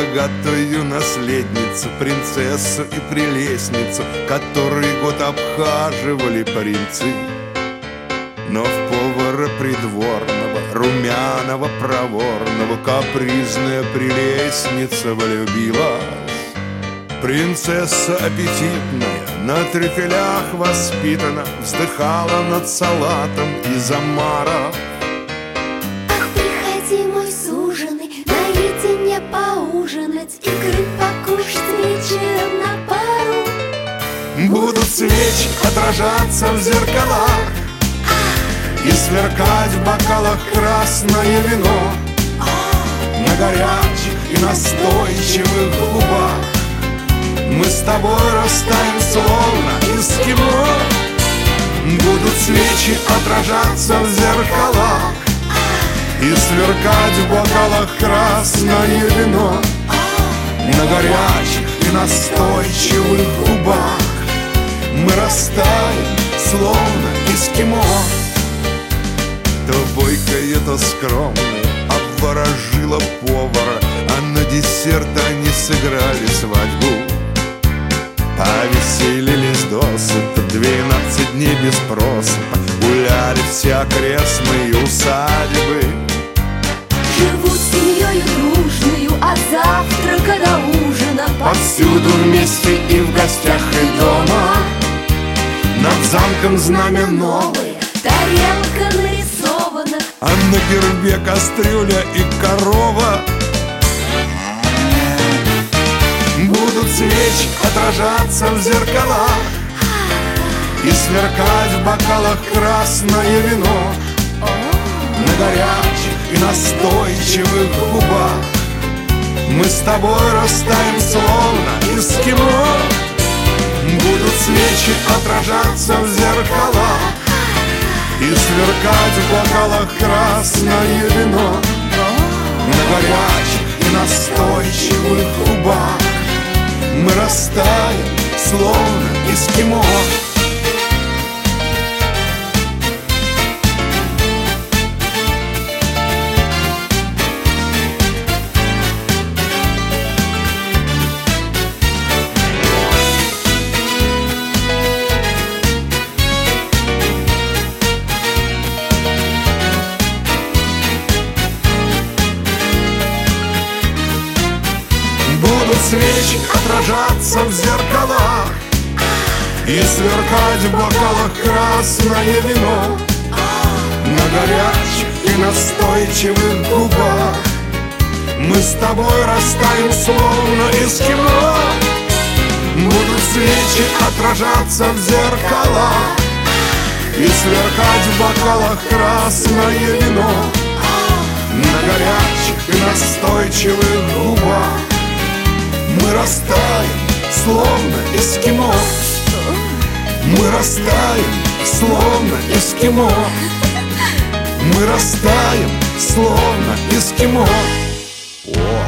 богатую наследницу Принцессу и прелестницу Который год обхаживали принцы Но в повара придворного Румяного, проворного Капризная прелестница влюбилась. Принцесса аппетитная, на трюфелях воспитана Вздыхала над салатом из омара поужинать Икры покушать вечером на пару. Будут свечи отражаться в зеркалах И сверкать в бокалах красное вино. На горячих и настойчивых губах Мы с тобой растаем словно эскимо. Будут свечи отражаться в зеркалах И сверкать в бокалах красное вино. На горячих и настойчивых губах Мы растаем, словно эскимо. То бойкое, то скромное Обворожила повара А на десерт они сыграли свадьбу. Повеселились досыта Двенадцать дней без просыпа Гуляли все окрестные усадьбы Повсюду вместе и в гостях, и дома. Над замком знамя новое Тарелка нарисована. А на гербе кастрюля и корова. Будут свечи отражаться в зеркалах И сверкать в бокалах красное вино. На горячих и настойчивых губах Мы с тобой растаем словно эскимо. Будут свечи отражаться в зеркалах И сверкать в бокалах красное вино. На горячих и настойчивых губах Мы растаем, словно эскимо свечи отражаться в зеркалах И сверкать в бокалах красное вино На горячих и настойчивых губах. Мы с тобой растаем, словно эскимо. Будут свечи отражаться в зеркалах И сверкать в бокалах красное вино На горячих и настойчивых растаем, словно эскимо. Мы растаем, словно эскимо. Мы растаем, словно эскимо. О,